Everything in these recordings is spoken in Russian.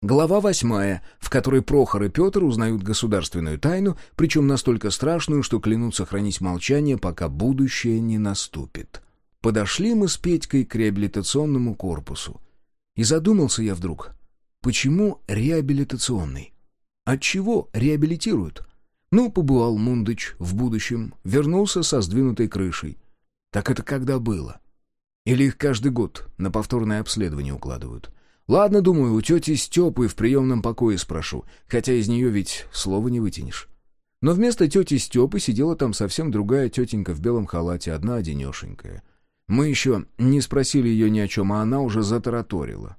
Глава восьмая, в которой Прохор и Петр узнают государственную тайну, причем настолько страшную, что клянутся хранить молчание, пока будущее не наступит. Подошли мы с Петькой к реабилитационному корпусу. И задумался я вдруг, почему реабилитационный? От чего реабилитируют? Ну, побывал Мундыч в будущем, вернулся со сдвинутой крышей. Так это когда было? Или их каждый год на повторное обследование укладывают? Ладно, думаю, у тети Степы в приемном покое спрошу, хотя из нее ведь слова не вытянешь. Но вместо тети Степы сидела там совсем другая тетенька в белом халате, одна одинешенькая. Мы еще не спросили ее ни о чем, а она уже затараторила.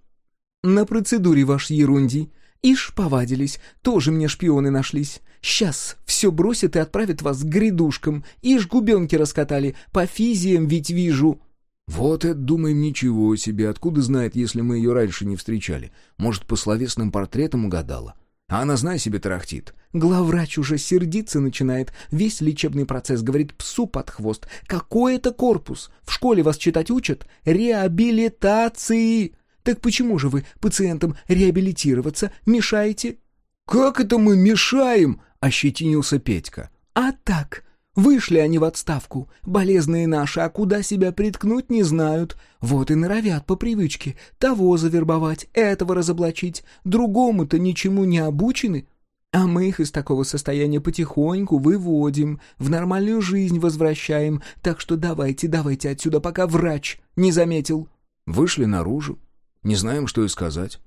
«На процедуре ваш ерунди. Ишь, повадились, тоже мне шпионы нашлись. Сейчас все бросят и отправят вас к грядушкам. Ишь, губенки раскатали, по физиям ведь вижу». «Вот это, думаем, ничего себе. Откуда знает, если мы ее раньше не встречали? Может, по словесным портретам угадала? А она, знай себе, тарахтит. Главврач уже сердиться начинает. Весь лечебный процесс говорит псу под хвост. Какой это корпус? В школе вас читать учат? Реабилитации! Так почему же вы пациентам реабилитироваться мешаете?» «Как это мы мешаем?» — ощетинился Петька. «А так, Вышли они в отставку, болезные наши, а куда себя приткнуть не знают. Вот и норовят по привычке того завербовать, этого разоблачить, другому-то ничему не обучены. А мы их из такого состояния потихоньку выводим, в нормальную жизнь возвращаем, так что давайте, давайте отсюда, пока врач не заметил». Вышли наружу, не знаем, что и сказать.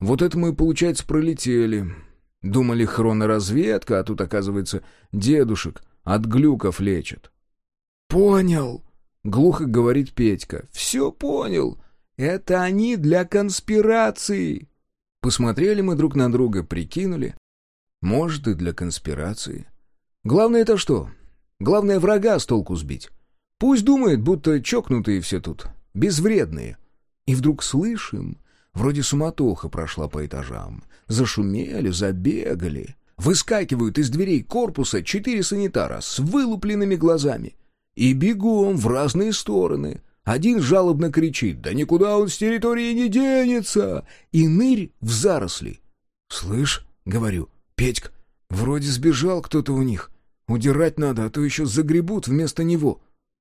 Вот это мы, получается, пролетели. Думали, хроноразведка, а тут, оказывается, дедушек от глюков лечат. «Понял», — глухо говорит Петька. «Все понял. Это они для конспирации». Посмотрели мы друг на друга, прикинули. Может, и для конспирации. Главное это что? Главное врага с толку сбить. Пусть думает, будто чокнутые все тут, безвредные. И вдруг слышим, вроде суматоха прошла по этажам. Зашумели, забегали. Выскакивают из дверей корпуса четыре санитара с вылупленными глазами. И бегом в разные стороны. Один жалобно кричит «Да никуда он с территории не денется!» И нырь в заросли. «Слышь», — говорю, — «Петька, вроде сбежал кто-то у них. Удирать надо, а то еще загребут вместо него.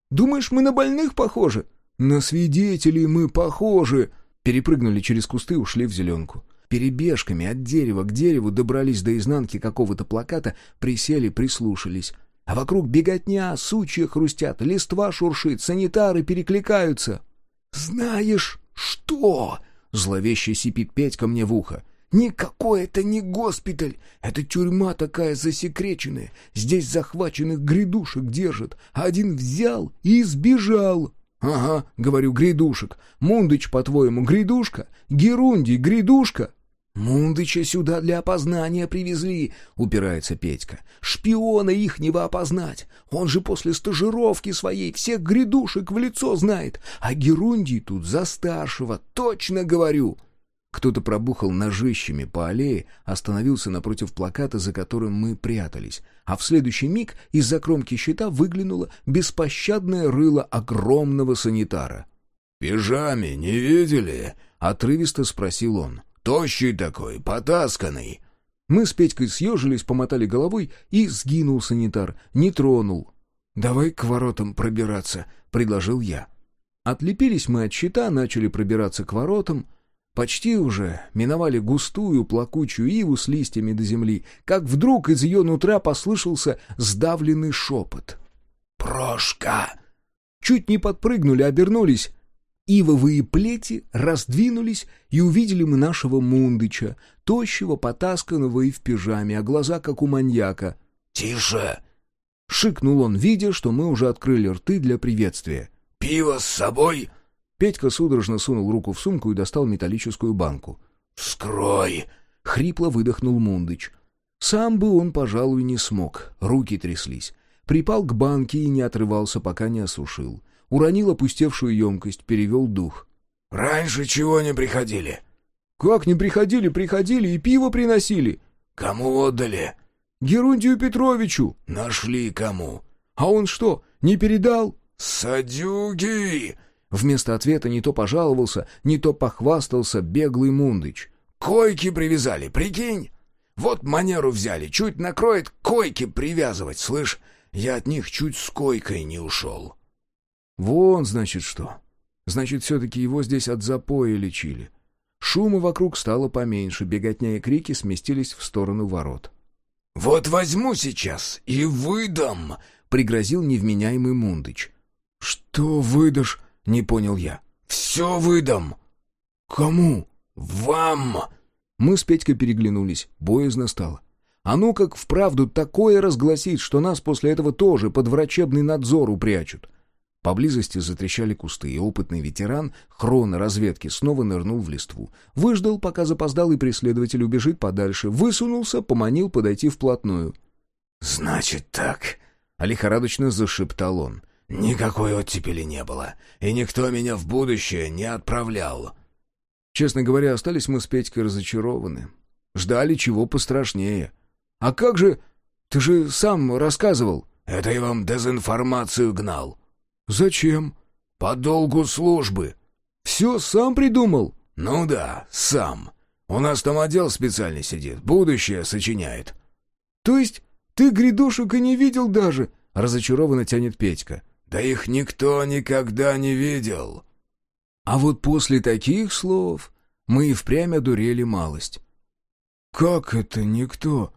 Думаешь, мы на больных похожи?» «На свидетелей мы похожи!» Перепрыгнули через кусты, ушли в зеленку. Перебежками от дерева к дереву добрались до изнанки какого-то плаката, присели, прислушались. А вокруг беготня, сучья хрустят, листва шуршит, санитары перекликаются. «Знаешь что?» — зловеще сипит Петька мне в ухо. «Никакой это не госпиталь! Это тюрьма такая засекреченная. Здесь захваченных грядушек держат. Один взял и сбежал!» «Ага», — говорю, грядушек. «Мундыч, по-твоему, грядушка? Герундий, грядушка?» «Мундыча сюда для опознания привезли», — упирается Петька. «Шпиона ихнего опознать. Он же после стажировки своей всех грядушек в лицо знает. А Герундий тут за старшего, точно говорю». Кто-то пробухал ножищами по аллее, остановился напротив плаката, за которым мы прятались, а в следующий миг из-за кромки щита выглянуло беспощадное рыло огромного санитара. «Пижаме не видели?» — отрывисто спросил он. Тощий такой, потасканный. Мы с Петькой съежились, помотали головой, и сгинул санитар, не тронул. «Давай к воротам пробираться», — предложил я. Отлепились мы от щита, начали пробираться к воротам. Почти уже миновали густую плакучую иву с листьями до земли, как вдруг из ее нутра послышался сдавленный шепот. «Прошка!» Чуть не подпрыгнули, обернулись. Ивовые плети раздвинулись, и увидели мы нашего Мундыча, тощего, потасканного и в пижаме, а глаза как у маньяка. «Тише!» — шикнул он, видя, что мы уже открыли рты для приветствия. «Пиво с собой?» Петька судорожно сунул руку в сумку и достал металлическую банку. «Вскрой!» — хрипло выдохнул Мундыч. Сам бы он, пожалуй, не смог, руки тряслись. Припал к банке и не отрывался, пока не осушил уронил опустевшую емкость, перевел дух. «Раньше чего не приходили?» «Как не приходили? Приходили и пиво приносили». «Кому отдали?» «Герундию Петровичу». «Нашли кому?» «А он что, не передал?» «Садюги!» Вместо ответа не то пожаловался, не то похвастался беглый Мундыч. койки привязали, прикинь? Вот манеру взяли, чуть накроет, койки привязывать, слышь? Я от них чуть с койкой не ушел». «Вон, значит, что. Значит, все-таки его здесь от запоя лечили». Шума вокруг стало поменьше, беготня и крики сместились в сторону ворот. «Вот возьму сейчас и выдам!» — пригрозил невменяемый Мундыч. «Что выдашь?» — не понял я. «Все выдам!» «Кому?» «Вам!» Мы с Петькой переглянулись, боязно стало. А ну как вправду такое разгласить, что нас после этого тоже под врачебный надзор упрячут. Поблизости затрещали кусты, и опытный ветеран хроноразведки снова нырнул в листву. Выждал, пока запоздалый преследователь убежит подальше, высунулся, поманил подойти вплотную. «Значит так», — лихорадочно зашептал он. «Никакой оттепели не было, и никто меня в будущее не отправлял». Честно говоря, остались мы с Петькой разочарованы. Ждали чего пострашнее. «А как же... Ты же сам рассказывал». «Это я вам дезинформацию гнал». «Зачем?» «По долгу службы». «Все сам придумал?» «Ну да, сам. У нас там отдел специальный сидит, будущее сочиняет». «То есть ты грядушек и не видел даже?» — разочарованно тянет Петька. «Да их никто никогда не видел». А вот после таких слов мы и впрямь одурели малость. «Как это никто?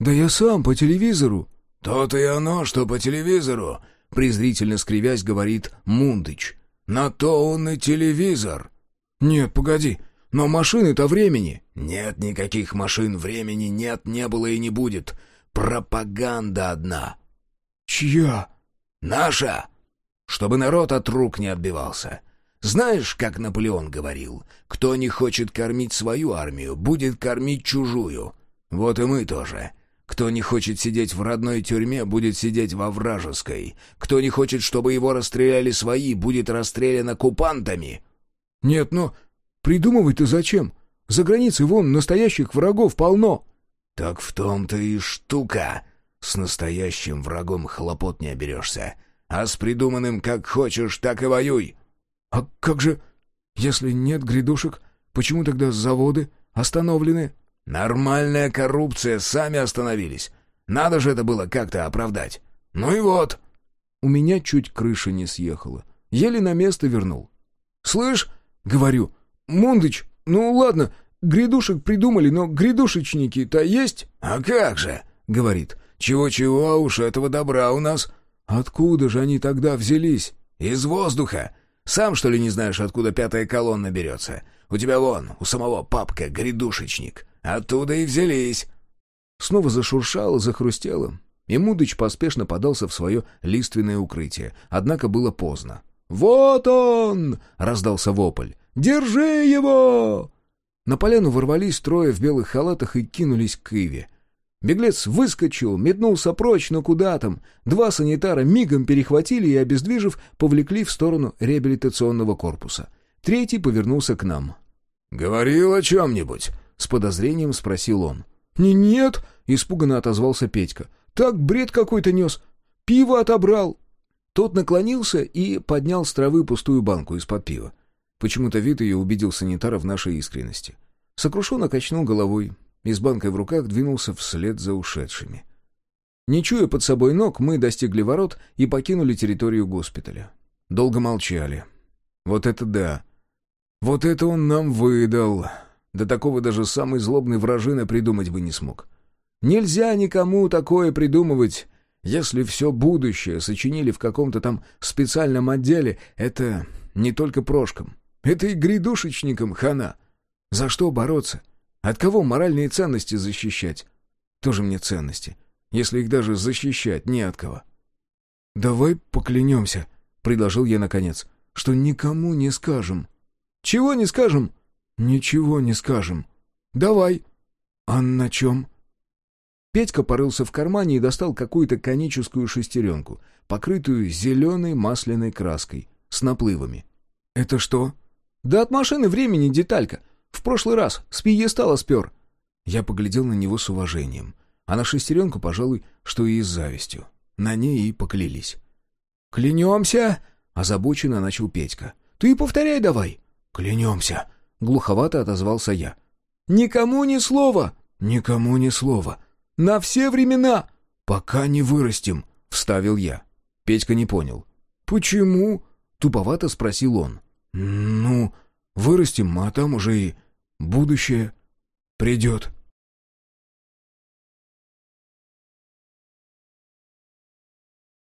Да я сам по телевизору». «То-то и оно, что по телевизору презрительно скривясь, говорит Мундыч. «На то он и телевизор». «Нет, погоди, но машины-то времени». «Нет никаких машин, времени нет, не было и не будет. Пропаганда одна». «Чья?» «Наша. Чтобы народ от рук не отбивался». Знаешь, как Наполеон говорил, кто не хочет кормить свою армию, будет кормить чужую. Вот и мы тоже. Кто не хочет сидеть в родной тюрьме, будет сидеть во вражеской. Кто не хочет, чтобы его расстреляли свои, будет расстрелян оккупантами». «Нет, но придумывать-то зачем? За границей вон настоящих врагов полно». «Так в том-то и штука. С настоящим врагом хлопот не оберешься. А с придуманным как хочешь, так и воюй». «А как же, если нет грядушек, почему тогда заводы остановлены?» Нормальная коррупция, сами остановились. Надо же это было как-то оправдать. Ну и вот. У меня чуть крыша не съехала. Еле на место вернул. «Слышь?» — говорю. «Мундыч, ну ладно, грядушек придумали, но грядушечники-то есть?» «А как же?» — говорит. «Чего-чего, а уж этого добра у нас». «Откуда же они тогда взялись?» «Из воздуха. Сам, что ли, не знаешь, откуда пятая колонна берется? У тебя вон, у самого папка, грядушечник. Оттуда и взялись». Снова зашуршало, захрустело, и Мудыч поспешно подался в свое лиственное укрытие, однако было поздно. «Вот он!» — раздался вопль. «Держи его!» На поляну ворвались трое в белых халатах и кинулись к Иве. Беглец выскочил, метнулся прочь, но куда там. Два санитара мигом перехватили и, обездвижив, повлекли в сторону реабилитационного корпуса. Третий повернулся к нам. «Говорил о чем-нибудь?» — с подозрением спросил он. «Не нет!» — испуганно отозвался Петька. «Так бред какой-то нес! Пиво отобрал!» Тот наклонился и поднял с травы пустую банку из-под пива. Почему-то вид ее убедил санитара в нашей искренности. Сокрушенно качнул головой и с банкой в руках двинулся вслед за ушедшими. Не чуя под собой ног, мы достигли ворот и покинули территорию госпиталя. Долго молчали. «Вот это да! Вот это он нам выдал!» Да такого даже самый злобный вражина придумать бы не смог. Нельзя никому такое придумывать. Если все будущее сочинили в каком-то там специальном отделе, это не только прошкам. Это и грядушечникам хана. За что бороться? От кого моральные ценности защищать? Тоже мне ценности, если их даже защищать не от кого. «Давай поклянемся», — предложил я наконец, — «что никому не скажем». «Чего не скажем?» «Ничего не скажем. Давай». «А на чем?» Петька порылся в кармане и достал какую-то коническую шестеренку, покрытую зеленой масляной краской, с наплывами. «Это что?» «Да от машины времени деталька. В прошлый раз с пьедестала спер». Я поглядел на него с уважением, а на шестеренку, пожалуй, что и с завистью. На ней и поклялись. «Клянемся!» — озабоченно начал Петька. «Ты повторяй давай!» «Клянемся!» Глуховато отозвался я. Никому ни слова!» «Никому ни слова!» «На все времена!» «Пока не вырастем!» — вставил я. Петька не понял. «Почему?» — туповато спросил он. «Ну, вырастем, а там уже и будущее придет».